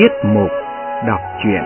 Tiết mục đọc truyện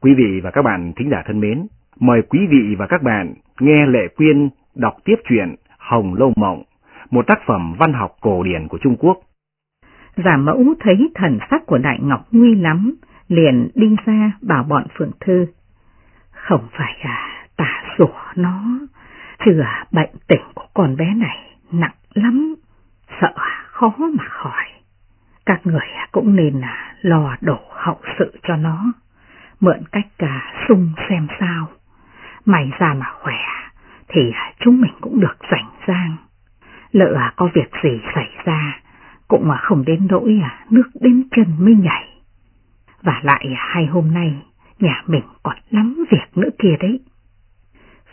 Quý vị và các bạn thính giả thân mến, mời quý vị và các bạn nghe Lệ Quyên đọc tiếp truyện Hồng Lâu Mộng, một tác phẩm văn học cổ điển của Trung Quốc. Giả mẫu thấy thần sắc của Đại Ngọc nguy lắm, liền đi ra bảo bọn Phượng Thư. Không phải à, rủa nó, chừa à, bệnh tình của con bé này nặng lắm, sợ à, khó mà khỏi. Các người à, cũng nên là lo đổ hậu sự cho nó, mượn cách cả sung xem sao. Mày ra mà khỏe, thì chúng mình cũng được rảnh rang. Lỡ có việc gì xảy ra, cũng mà không đến nỗi nước đến chân mới nhảy. Và lại hai hôm nay, nhà mình còn lắm việc nữa kia đấy.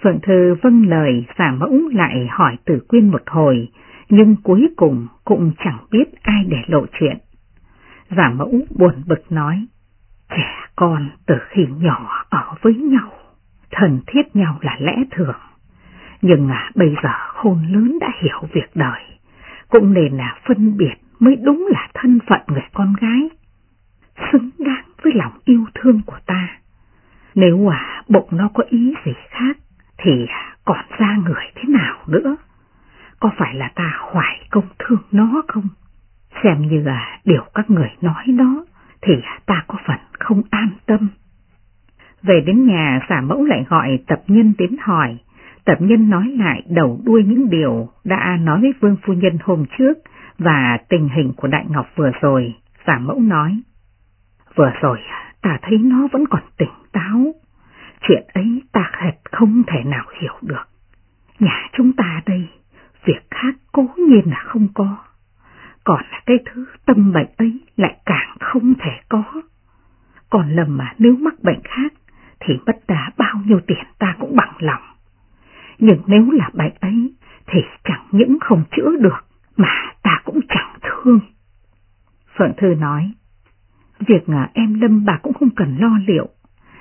Phượng Thư vâng lời giả mẫu lại hỏi Tử Quyên một hồi, nhưng cuối cùng cũng chẳng biết ai để lộ chuyện. Giả mẫu buồn bực nói, trẻ con từ khi nhỏ ở với nhau, thần thiết nhau là lẽ thường. Nhưng à, bây giờ khôn lớn đã hiểu việc đời, cũng nên là phân biệt mới đúng là thân phận người con gái, xứng đáng với lòng yêu thương của ta. Nếu à bụng nó có ý gì khác, thì còn ra người thế nào nữa? Có phải là ta hoài công thương nó không? Xem như là điều các người nói đó, thì ta có phần không an tâm. Về đến nhà giả mẫu lại gọi tập nhân đến hỏi, tập nhân nói lại đầu đuôi những điều đã nói với vương phu nhân hôm trước và tình hình của Đại Ngọc vừa rồi, giả mẫu nói. Vừa rồi ta thấy nó vẫn còn tỉnh táo, chuyện ấy ta thật không thể nào hiểu được. Nhà chúng ta đây, việc khác cố nhiên là không có, còn là cái thứ tâm bệnh ấy lại càng không thể có. Còn lầm mà nếu mắc bệnh khác thì bất đá bao nhiêu tiền ta cũng bằng lòng. Nhưng nếu là bệnh ấy thì chẳng những không chữa được mà ta cũng chẳng thương. Phượng Thư nói, việc à, em Lâm bà cũng không cần lo liệu,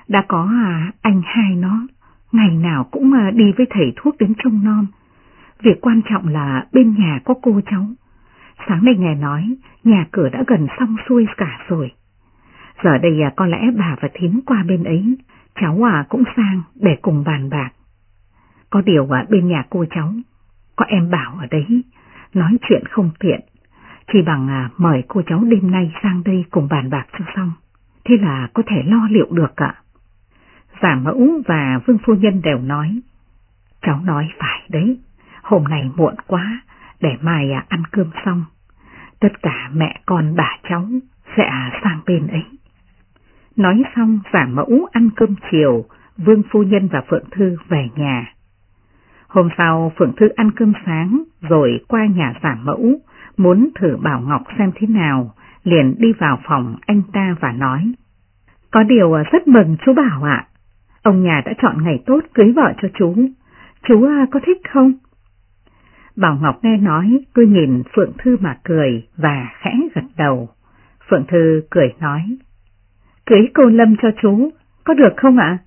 đã có à, anh hai nó, ngày nào cũng à, đi với thầy thuốc đến trông non. Việc quan trọng là bên nhà có cô cháu. Sáng nay nghe nói, nhà cửa đã gần xong xuôi cả rồi. Giờ đây à có lẽ bà và thím qua bên ấy, cháu à cũng sang để cùng bàn bạc. Có điều à, bên nhà cô cháu, có em bảo ở đấy, nói chuyện không tiện, chỉ bằng à, mời cô cháu đêm nay sang đây cùng bàn bạc cho xong, thế là có thể lo liệu được ạ. Giả mẫu và vương phu nhân đều nói, cháu nói phải đấy, hôm nay muộn quá, để mai à, ăn cơm xong, tất cả mẹ con bà cháu sẽ sang bên ấy. Nói xong giả mẫu ăn cơm chiều, Vương Phu Nhân và Phượng Thư về nhà. Hôm sau Phượng Thư ăn cơm sáng rồi qua nhà giả mẫu, muốn thử Bảo Ngọc xem thế nào, liền đi vào phòng anh ta và nói. Có điều à, rất mừng chú Bảo ạ, ông nhà đã chọn ngày tốt cưới vợ cho chú, chú à, có thích không? Bảo Ngọc nghe nói, tôi nhìn Phượng Thư mà cười và khẽ gật đầu. Phượng Thư cười nói, cưới cô Lâm cho chú, có được không ạ?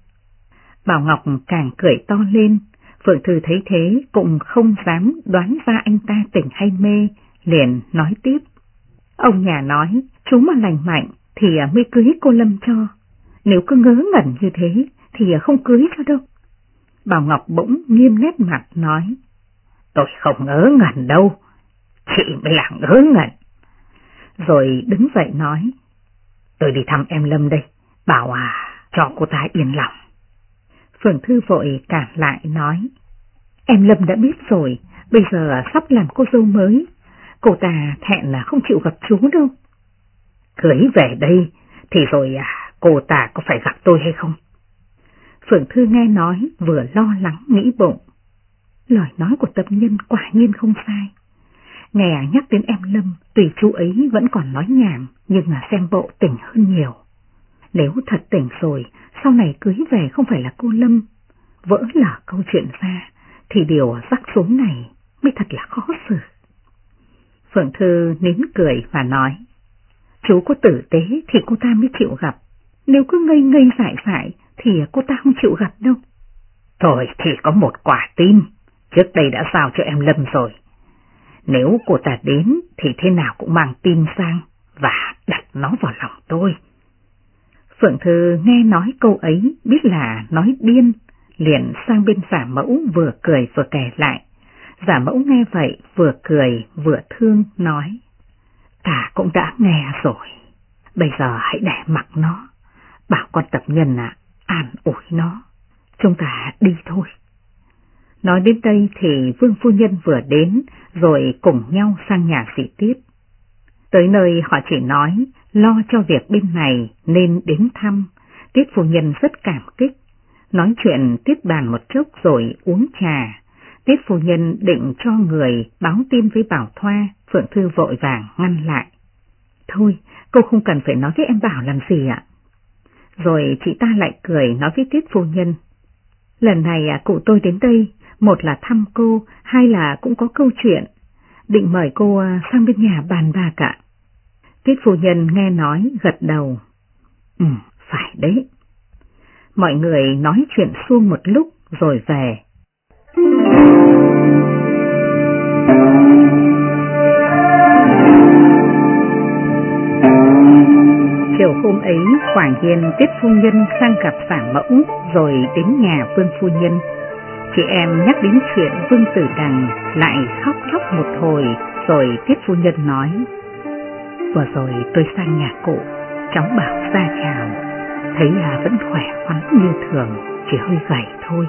Bảo Ngọc càng cười to lên, Phượng Thư thấy thế cũng không dám đoán ra anh ta tỉnh hay mê, liền nói tiếp. Ông nhà nói, chú mà lành mạnh thì à, mới cưới cô Lâm cho, nếu cứ ngớ ngẩn như thế thì không cưới cho đâu. Bảo Ngọc bỗng nghiêm nét mặt nói, tôi không ngớ ngẩn đâu, chị mới là ngớ ngẩn. Rồi đứng dậy nói, tôi đi thăm em Lâm đây, bảo à, cho cô ta yên lòng. Phường Thư vội cản lại nói, em Lâm đã biết rồi, bây giờ sắp làm cô dâu mới, cô ta thẹn là không chịu gặp chú đâu. Cưới về đây thì rồi à, cô ta có phải gặp tôi hay không? Phượng Thư nghe nói vừa lo lắng nghĩ bụng. Lời nói của tập nhân quả nhiên không sai. Nghe nhắc đến em Lâm, tùy chú ấy vẫn còn nói nhảm, nhưng mà xem bộ tỉnh hơn nhiều. Nếu thật tỉnh rồi, sau này cưới về không phải là cô Lâm, vỡ lở câu chuyện ra, thì điều rắc rối này mới thật là khó xử. Phượng Thư nín cười và nói, chú có tử tế thì cô ta mới chịu gặp, nếu cứ ngây ngây dại dại thì cô ta không chịu gặp đâu. Thôi thì có một quả tim, trước đây đã giao cho em Lâm rồi. Nếu cô ta đến thì thế nào cũng mang tim sang và đặt nó vào lòng tôi. Phượng Thư nghe nói câu ấy biết là nói điên, liền sang bên giả mẫu vừa cười vừa kể lại. Giả mẫu nghe vậy vừa cười vừa thương nói. Ta cũng đã nghe rồi, bây giờ hãy để mặc nó, bảo con tập nhân à, an ủi nó, chúng ta đi thôi. Nói đến đây thì Vương Phu Nhân vừa đến rồi cùng nhau sang nhà sĩ tiết. Tới nơi họ chỉ nói lo cho việc bên này nên đến thăm, Tiết Phu Nhân rất cảm kích, nói chuyện tiếp bàn một chút rồi uống trà. Tiết Phu Nhân định cho người báo tin với Bảo Thoa, Phượng Thư vội vàng ngăn lại. Thôi, cô không cần phải nói với em Bảo làm gì ạ. Rồi chị ta lại cười nói với Tiết Phu Nhân. Lần này à, cụ tôi đến đây, một là thăm cô, hai là cũng có câu chuyện. Định mời cô à, sang bên nhà bàn bạc ạ. Tiết Phu Nhân nghe nói gật đầu. Ừ, phải đấy. Mọi người nói chuyện xuông một lúc rồi về. Chiều hôm ấy, Hoàng Hiền tiếp phu nhân sang gặp sản mẫu rồi đến nhà Vương phu nhân. Chị em nhắc đến chuyện Vương Tử Đằng lại khóc lóc một hồi rồi tiếp phu nhân nói. Vừa rồi tôi sang nhà cụ, cháu bảo ra chào, thấy là vẫn khỏe khoắn như thường, chỉ hơi gầy thôi.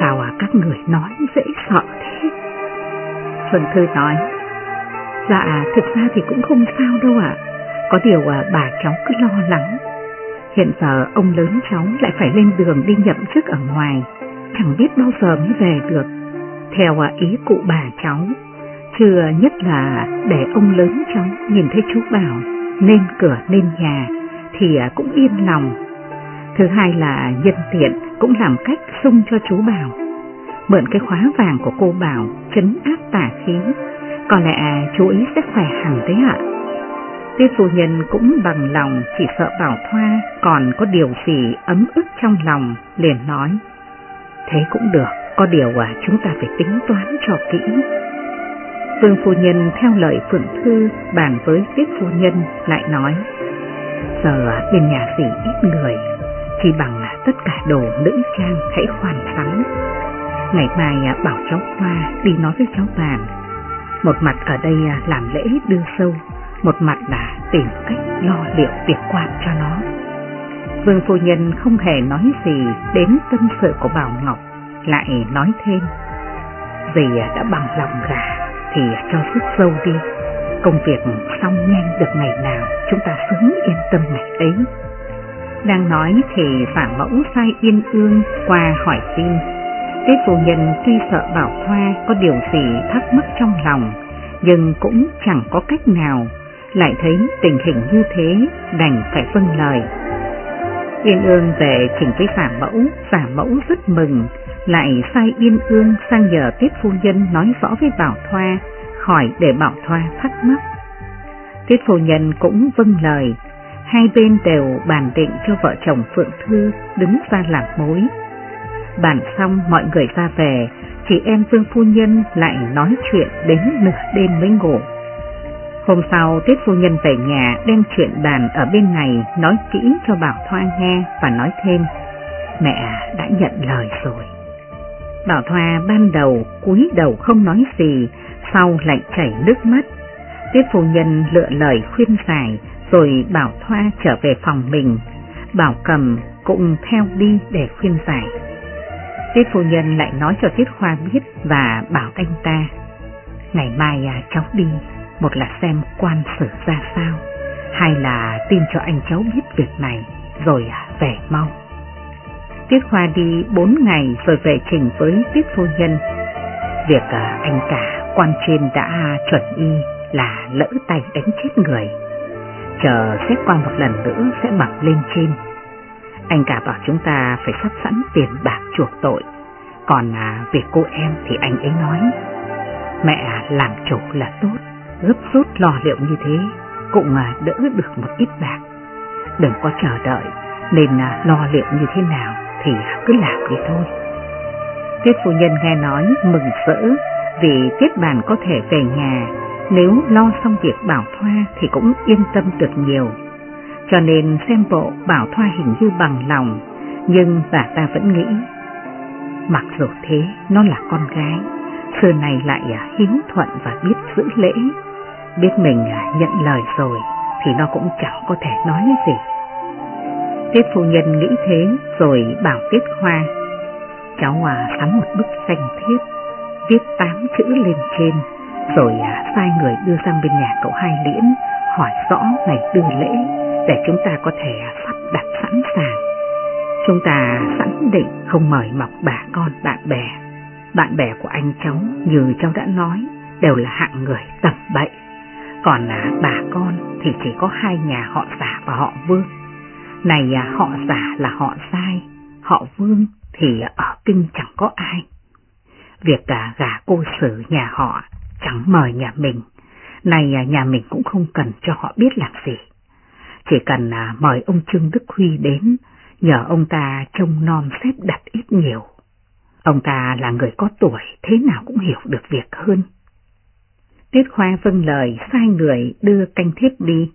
Sao à các người nói dễ sợ thế? Xuân Thư nói, dạ thực ra thì cũng không sao đâu ạ, có điều à, bà cháu cứ lo lắng. Hiện giờ ông lớn cháu lại phải lên đường đi nhậm chức ở ngoài, chẳng biết bao giờ mới về được. Theo à, ý cụ bà cháu, chưa nhất là để ông lớn cháu nhìn thấy chú Bảo nên cửa nên nhà thì à, cũng yên lòng. Thứ hai là nhân tiện cũng làm cách sung cho chú Bảo. Mượn cái khóa vàng của cô Bảo chấn áp tả khí, có lẽ chú ý sẽ khỏe hẳn đấy ạ. Tiết phu nhân cũng bằng lòng chỉ sợ Bảo Thoa còn có điều gì ấm ức trong lòng, liền nói. Thế cũng được, có điều à chúng ta phải tính toán cho kỹ. Vương phu nhân theo lời Phượng Thư bàn với Tiết phu nhân lại nói, giờ à, bên nhà gì ít người, chỉ bằng à, tất cả đồ nữ trang hãy khoan thắng Ngày mai à, bảo cháu Hoa đi nói với cháu Bàn, một mặt ở đây làm lễ đưa sâu, một mặt là tìm cách lo liệu việc quan cho nó. Vương phu nhân không hề nói gì đến tâm sự của Bảo Ngọc, lại nói thêm, dì đã bằng lòng gà thì cho sức sâu đi. Công việc xong nhanh được ngày nào chúng ta sớm yên tâm ngày ấy. Đang nói thì phả mẫu sai yên ương qua hỏi tin. cái phu nhân tuy sợ Bảo Thoa có điều gì thắc mắc trong lòng, nhưng cũng chẳng có cách nào, lại thấy tình hình như thế đành phải vâng lời. Yên ương về trình với phả mẫu, phả mẫu rất mừng, lại sai Yên Ương sang nhờ Tiết Phu Nhân nói rõ với Bảo Thoa, khỏi để Bảo Thoa thắc mắc. Tiết Phu Nhân cũng vâng lời, hai bên đều bàn định cho vợ chồng Phượng Thư đứng ra làm mối. Bàn xong mọi người ra về, chị em Vương Phu Nhân lại nói chuyện đến nửa đêm mới ngủ. Hôm sau Tiết Phu Nhân về nhà đem chuyện bàn ở bên này nói kỹ cho Bảo Thoa nghe và nói thêm, mẹ đã nhận lời rồi. Bảo Thoa ban đầu cúi đầu không nói gì, sau lại chảy nước mắt. Tiết phu nhân lựa lời khuyên giải, rồi Bảo Thoa trở về phòng mình. Bảo Cầm cũng theo đi để khuyên giải. Tiết phu nhân lại nói cho Tiết Khoa biết và bảo anh ta. Ngày mai à, cháu đi, một là xem quan xử ra sao, hai là tin cho anh cháu biết việc này, rồi à, về mau. Tiết Hoa đi 4 ngày rồi về trình với Tiết Phu Nhân. Việc à, anh cả quan trên đã chuẩn y là lỡ tay đánh chết người. Chờ xét qua một lần nữa sẽ bật lên trên. Anh cả bảo chúng ta phải sắp sẵn tiền bạc chuộc tội. Còn à, việc cô em thì anh ấy nói. Mẹ làm chủ là tốt, gấp rút lo liệu như thế, cũng à, đỡ được một ít bạc. Đừng có chờ đợi, nên à, lo liệu như thế nào thì à, cứ làm đi thôi. Tiết phu nhân nghe nói mừng rỡ vì Tiết bàn có thể về nhà, nếu lo xong việc bảo thoa thì cũng yên tâm được nhiều. Cho nên xem bộ bảo thoa hình như bằng lòng, nhưng bà ta vẫn nghĩ. Mặc dù thế, nó là con gái, xưa này lại hiếu thuận và biết giữ lễ, biết mình nhận lời rồi thì nó cũng chẳng có thể nói gì. Tiết phu nhân nghĩ thế rồi bảo Tiết Hoa, cháu à sắm một bức xanh thiếp, viết tám chữ lên trên, rồi à, sai người đưa sang bên nhà cậu hai liễn, hỏi rõ ngày đưa lễ, để chúng ta có thể sắp đặt sẵn sàng. Chúng ta sẵn định không mời mọc bà con bạn bè. Bạn bè của anh cháu như cháu đã nói đều là hạng người tầm bậy. Còn là bà con thì chỉ có hai nhà họ giả và họ vương. Này à, họ giả là họ sai, họ vương thì ở kinh chẳng có ai. Việc à, gà cô sử nhà họ chẳng mời nhà mình, này à, nhà mình cũng không cần cho họ biết làm gì. Chỉ cần à, mời ông Trương Đức Huy đến, nhờ ông ta trông non xếp đặt ít nhiều. Ông ta là người có tuổi, thế nào cũng hiểu được việc hơn. Tiết Khoa vâng lời sai người đưa canh thiếp đi.